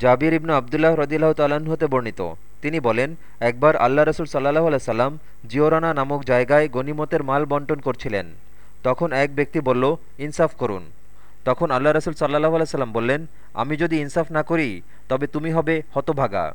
জাবির ইবনু আবদুল্লাহ রদিল্লাহ তাল্লাহ্ন হতে বর্ণিত। তিনি বলেন, একবার আল্লাহ রসুল সাল্লাহ সাল্লাম জিওরানা নামক জায়গায় গনিমতের মাল বন্টন করছিলেন। তখন এক ব্যক্তি বলল, ইনসাফ করুন। তখন আল্লাহ রসুল সাল্লাহ সাল্লাম বললেন, আমি যদি ইনসাফ না করি, তবে তুমি হবে হতভাগা।